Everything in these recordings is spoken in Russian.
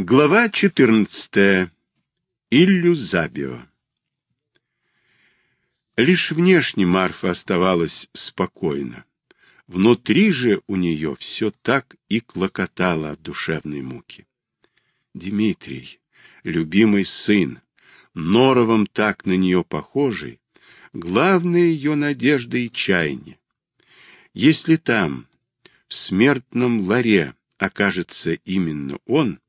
Глава 14. Иллюзабио. Лишь внешне Марфа оставалась спокойна. Внутри же у нее все так и клокотало от душевной муки. Дмитрий, любимый сын, норовом так на нее похожий, главная ее надежда и чаяние. Если там, в смертном ларе, окажется именно он,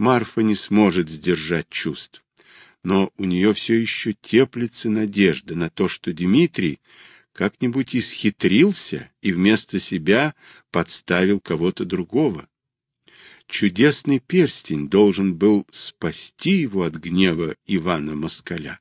Марфа не сможет сдержать чувств. Но у нее все еще теплится надежда на то, что Дмитрий как-нибудь исхитрился и вместо себя подставил кого-то другого. Чудесный перстень должен был спасти его от гнева Ивана Москаля.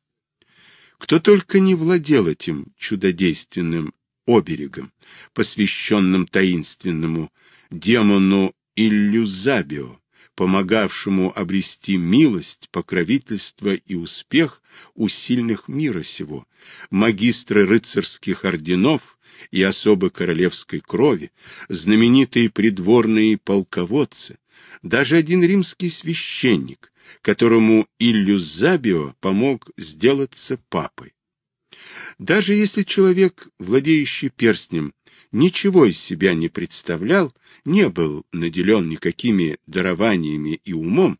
Кто только не владел этим чудодейственным оберегом, посвященным таинственному демону Иллюзабио, помогавшему обрести милость, покровительство и успех у сильных мира сего, магистры рыцарских орденов и особо королевской крови, знаменитые придворные полководцы, даже один римский священник, которому Иллюзабио помог сделаться папой. Даже если человек, владеющий перстнем, ничего из себя не представлял, не был наделен никакими дарованиями и умом,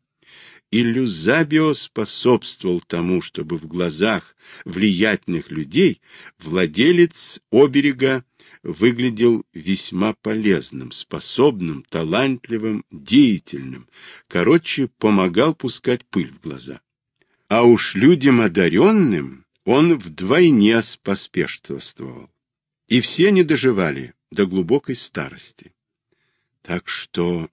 Иллюзабио способствовал тому, чтобы в глазах влиятельных людей владелец оберега выглядел весьма полезным, способным, талантливым, деятельным, короче, помогал пускать пыль в глаза. А уж людям одаренным он вдвойне споспешствовал и все не доживали до глубокой старости. Так что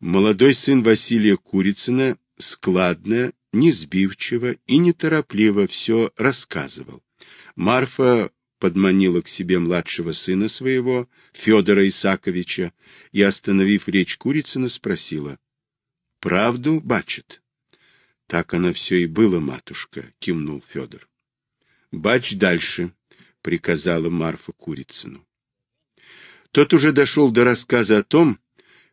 молодой сын Василия Курицына складно, несбивчиво и неторопливо все рассказывал. Марфа подманила к себе младшего сына своего, Федора Исаковича, и, остановив речь Курицына, спросила. — Правду бачит? — Так оно все и было, матушка, — кивнул Федор. — Бач дальше, приказала Марфа Курицыну. Тот уже дошел до рассказа о том,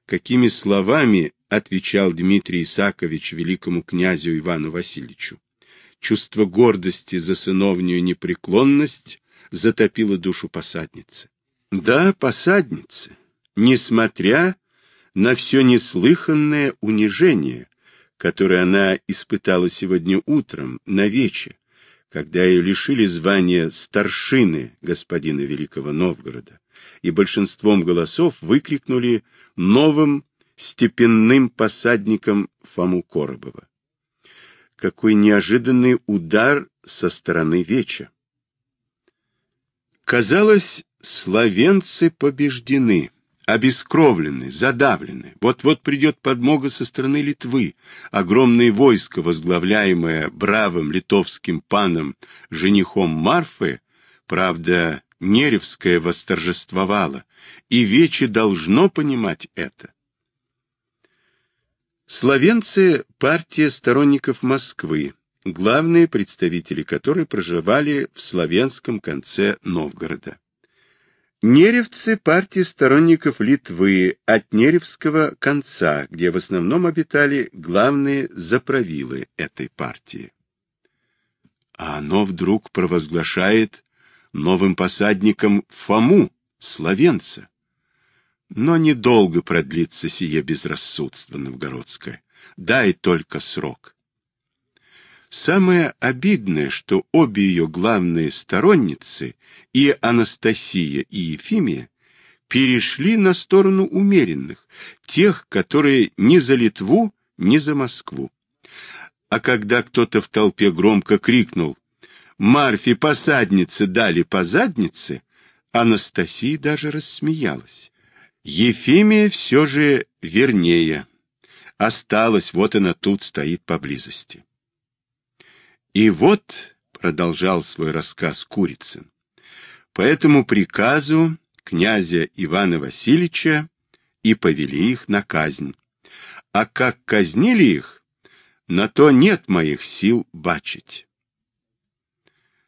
какими словами отвечал Дмитрий Исакович великому князю Ивану Васильевичу. Чувство гордости за сыновнюю непреклонность затопило душу посадницы. Да, посадницы, несмотря на все неслыханное унижение, которое она испытала сегодня утром на вече, когда ее лишили звания старшины господина Великого Новгорода, и большинством голосов выкрикнули новым степенным посадником Фому Коробова. Какой неожиданный удар со стороны Веча! Казалось, славенцы побеждены обескровлены, задавлены. Вот-вот придет подмога со стороны Литвы. Огромное войско, возглавляемое бравым литовским паном, женихом Марфы, правда, Неревское восторжествовало, и Вече должно понимать это. Словенцы – партия сторонников Москвы, главные представители которой проживали в славянском конце Новгорода. Неревцы – партия сторонников Литвы от Неревского конца, где в основном обитали главные заправилы этой партии. А оно вдруг провозглашает новым посадником Фому, словенца. Но недолго продлится сие безрассудство новгородское. Дай только срок. Самое обидное, что обе ее главные сторонницы, и Анастасия, и Ефимия, перешли на сторону умеренных, тех, которые ни за Литву, ни за Москву. А когда кто-то в толпе громко крикнул «Марфе посадницы дали по заднице», Анастасия даже рассмеялась. Ефимия все же вернее. Осталась, вот она тут стоит поблизости. И вот, — продолжал свой рассказ Курицын, — по этому приказу князя Ивана Васильевича и повели их на казнь. А как казнили их, на то нет моих сил бачить.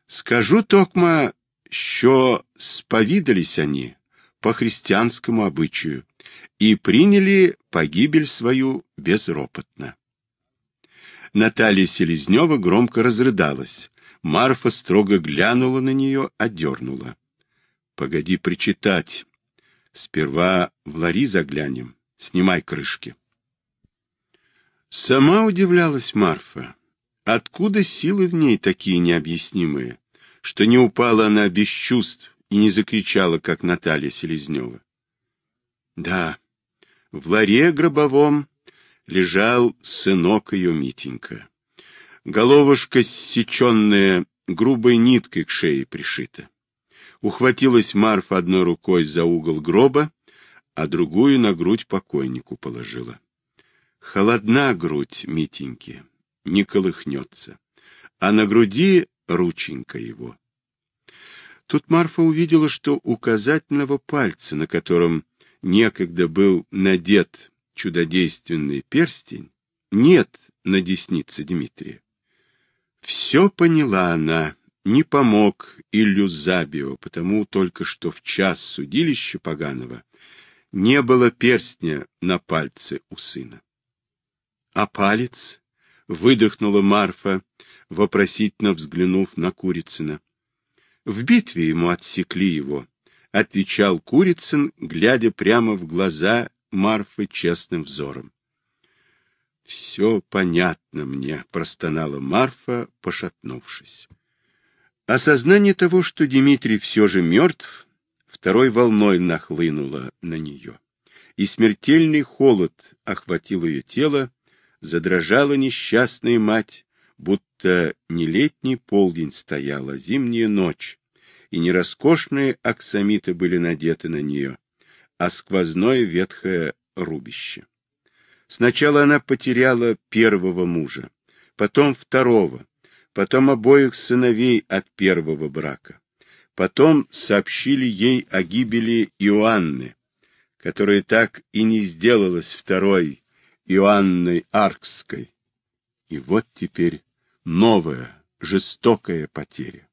Скажу токма, що сповідались они по христианскому обычаю, и приняли погибель свою безропотно. Наталья Селезнева громко разрыдалась. Марфа строго глянула на нее, одернула. — Погоди причитать. Сперва в лари заглянем. Снимай крышки. Сама удивлялась Марфа. Откуда силы в ней такие необъяснимые, что не упала она без чувств и не закричала, как Наталья Селезнева? Да, в ларе гробовом лежал сынок ее Митенька. Головушка, сеченная грубой ниткой к шее пришита. Ухватилась Марфа одной рукой за угол гроба, а другую на грудь покойнику положила. Холодна грудь Митеньки, не колыхнется, а на груди рученька его. Тут Марфа увидела, что указательного пальца, на котором некогда был надет чудодейственный перстень, нет на деснице Дмитрия. Все поняла она, не помог Иллюзабио, потому только что в час судилища поганого не было перстня на пальце у сына. А палец? Выдохнула Марфа, вопросительно взглянув на Курицына. В битве ему отсекли его, отвечал Курицын, глядя прямо в глаза Марфы честным взором. Все понятно мне, простонала Марфа, пошатнувшись. Осознание того, что Дмитрий все же мертв, второй волной нахлынуло на нее, и смертельный холод охватил ее тело, задрожала несчастная мать, будто не летний полдень стояла, зимняя ночь, и не роскошные аксамиты были надеты на нее, а сквозное ветхое рубище. Сначала она потеряла первого мужа, потом второго, потом обоих сыновей от первого брака. Потом сообщили ей о гибели Иоанны, которая так и не сделалась второй Иоанной Аркской. И вот теперь новая, жестокая потеря.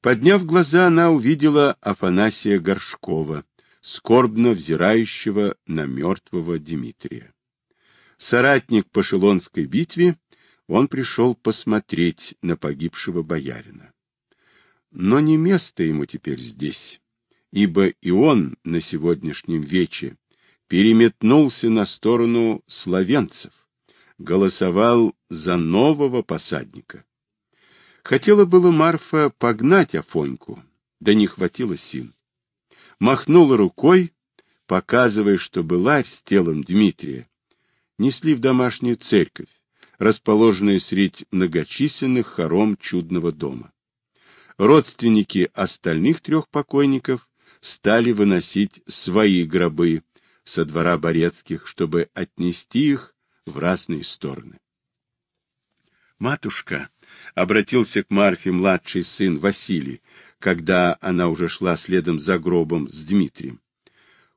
Подняв глаза, она увидела Афанасия Горшкова, скорбно взирающего на мертвого Дмитрия. Соратник по Шелонской битве, он пришел посмотреть на погибшего боярина. Но не место ему теперь здесь, ибо и он на сегодняшнем вече переметнулся на сторону словенцев, голосовал за нового посадника. Хотела было Марфа погнать Афоньку, да не хватило сил. Махнула рукой, показывая, что быларь с телом Дмитрия несли в домашнюю церковь, расположенную среди многочисленных хором чудного дома. Родственники остальных трех покойников стали выносить свои гробы, со двора Борецких, чтобы отнести их в разные стороны. «Матушка», — обратился к Марфе младший сын Василий, когда она уже шла следом за гробом с Дмитрием.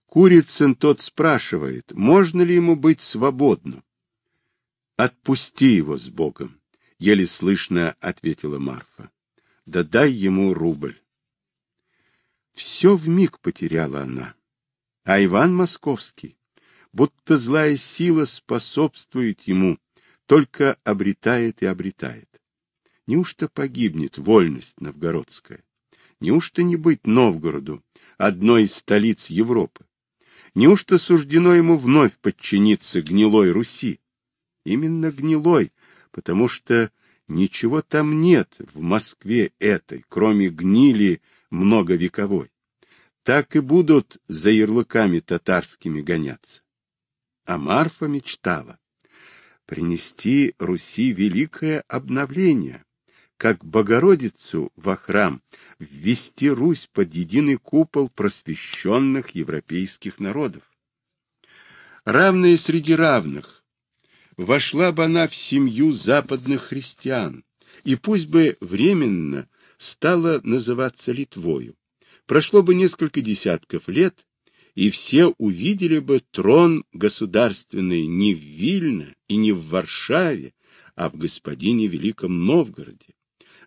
Курицын тот спрашивает, можно ли ему быть свободным. «Отпусти его с Богом», — еле слышно ответила Марфа. «Да дай ему рубль». Все вмиг потеряла она. А Иван Московский, будто злая сила способствует ему, только обретает и обретает. Неужто погибнет вольность новгородская? Неужто не быть Новгороду, одной из столиц Европы? Неужто суждено ему вновь подчиниться гнилой Руси? Именно гнилой, потому что ничего там нет в Москве этой, кроме гнили многовековой так и будут за ярлыками татарскими гоняться. А Марфа мечтала принести Руси великое обновление, как Богородицу во храм, ввести Русь под единый купол просвещенных европейских народов. Равные среди равных, вошла бы она в семью западных христиан, и пусть бы временно стала называться Литвою, Прошло бы несколько десятков лет, и все увидели бы трон государственный не в Вильно и не в Варшаве, а в господине Великом Новгороде.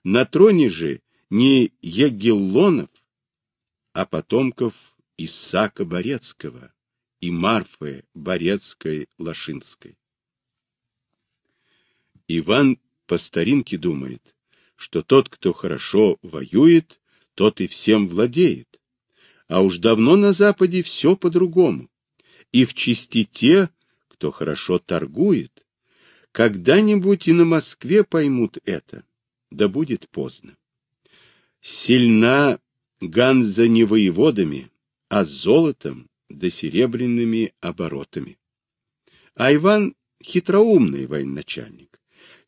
На троне же не Егеллонов, а потомков Исаака Борецкого и Марфы Борецкой-Лошинской. Иван по старинке думает, что тот, кто хорошо воюет, тот и всем владеет. А уж давно на Западе все по-другому. И в чести те, кто хорошо торгует. Когда-нибудь и на Москве поймут это, да будет поздно. Сильна Ганза не воеводами, а золотом да серебряными оборотами. А Иван — хитроумный военачальник.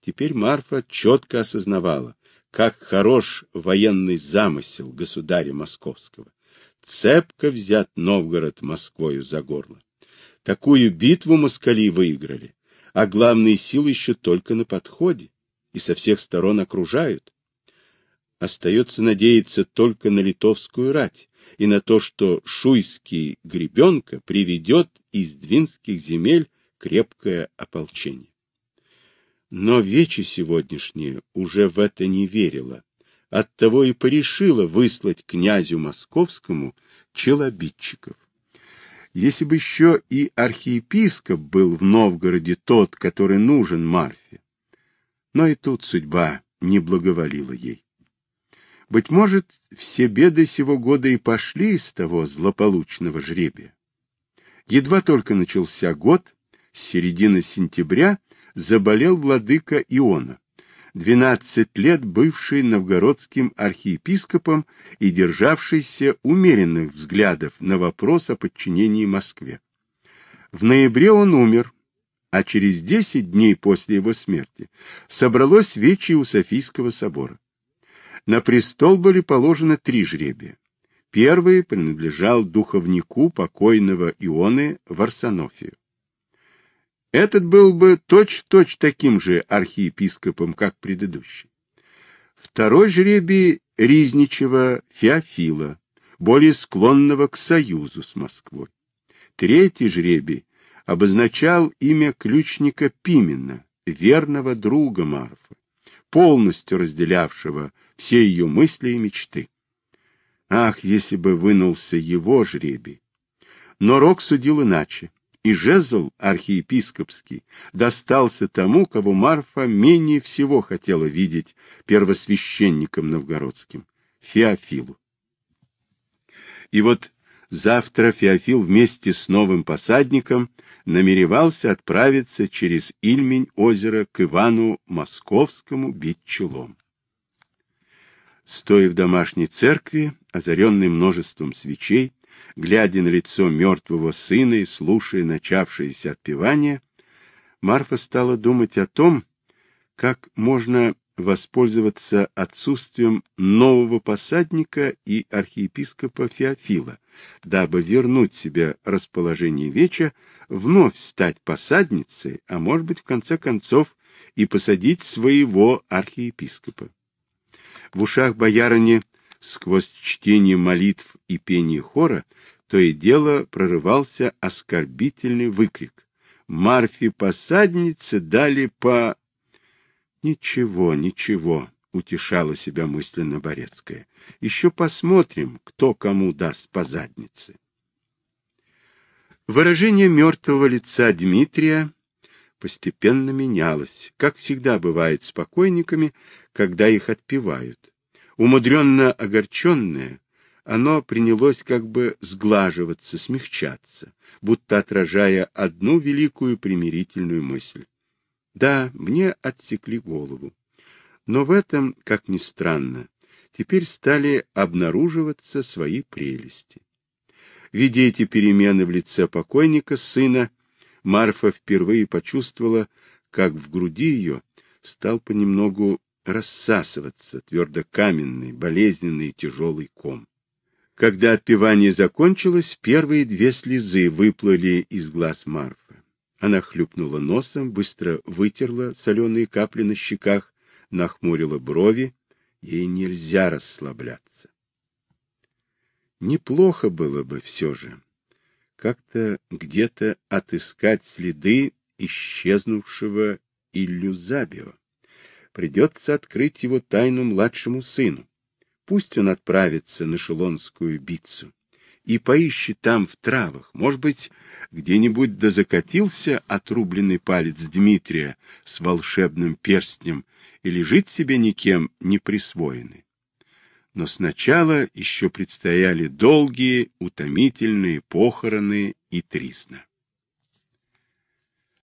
Теперь Марфа четко осознавала, как хорош военный замысел государя московского. Цепко взят Новгород Москвою за горло. Такую битву москали выиграли, а главные силы еще только на подходе и со всех сторон окружают. Остается надеяться только на литовскую рать и на то, что шуйский гребенка приведет из двинских земель крепкое ополчение. Но Вече сегодняшнее уже в это не верила, оттого и порешила выслать князю московскому челобитчиков. Если бы еще и архиепископ был в Новгороде тот, который нужен Марфе. Но и тут судьба не благоволила ей. Быть может, все беды сего года и пошли из того злополучного жребия. Едва только начался год, с середины сентября заболел владыка Иона, двенадцать лет бывший новгородским архиепископом и державшийся умеренных взглядов на вопрос о подчинении Москве. В ноябре он умер, а через десять дней после его смерти собралось вече у Софийского собора. На престол были положены три жребия. Первый принадлежал духовнику покойного Ионы Варсонофию. Этот был бы точь-в-точь -точь таким же архиепископом, как предыдущий. Второй жребий Ризничева Феофила, более склонного к союзу с Москвой. Третий жребий обозначал имя ключника Пимена, верного друга Марфы, полностью разделявшего все ее мысли и мечты. Ах, если бы вынулся его жребий! Но Рок судил иначе и жезл архиепископский достался тому, кого Марфа менее всего хотела видеть первосвященником новгородским — Феофилу. И вот завтра Феофил вместе с новым посадником намеревался отправиться через Ильмень озера к Ивану Московскому бить челом. Стоя в домашней церкви, озаренной множеством свечей, глядя на лицо мертвого сына и слушая начавшееся отпевание, Марфа стала думать о том, как можно воспользоваться отсутствием нового посадника и архиепископа Феофила, дабы вернуть себе расположение Веча, вновь стать посадницей, а может быть, в конце концов, и посадить своего архиепископа. В ушах боярыни сквозь чтение молитв и пение хора, то и дело прорывался оскорбительный выкрик. Марфи посадницы дали по... Ничего, ничего, утешала себя мысленно Борецкая. Еще посмотрим, кто кому даст по заднице. Выражение мертвого лица Дмитрия постепенно менялось, как всегда бывает с покойниками, когда их отпевают. Умудренно огорченное, оно принялось как бы сглаживаться, смягчаться, будто отражая одну великую примирительную мысль. Да, мне отсекли голову. Но в этом, как ни странно, теперь стали обнаруживаться свои прелести. Видя эти перемены в лице покойника сына, Марфа впервые почувствовала, как в груди ее стал понемногу рассасываться твердокаменный, болезненный и тяжелый ком. Когда отпевание закончилось, первые две слезы выплыли из глаз Марфы. Она хлюпнула носом, быстро вытерла соленые капли на щеках, нахмурила брови. Ей нельзя расслабляться. Неплохо было бы все же как-то где-то отыскать следы исчезнувшего Иллюзабио придется открыть его тайну младшему сыну. Пусть он отправится на Шелонскую битцу и поищет там в травах. Может быть, где-нибудь да закатился отрубленный палец Дмитрия с волшебным перстнем и лежит себе никем не присвоенный. Но сначала еще предстояли долгие, утомительные похороны и тризна.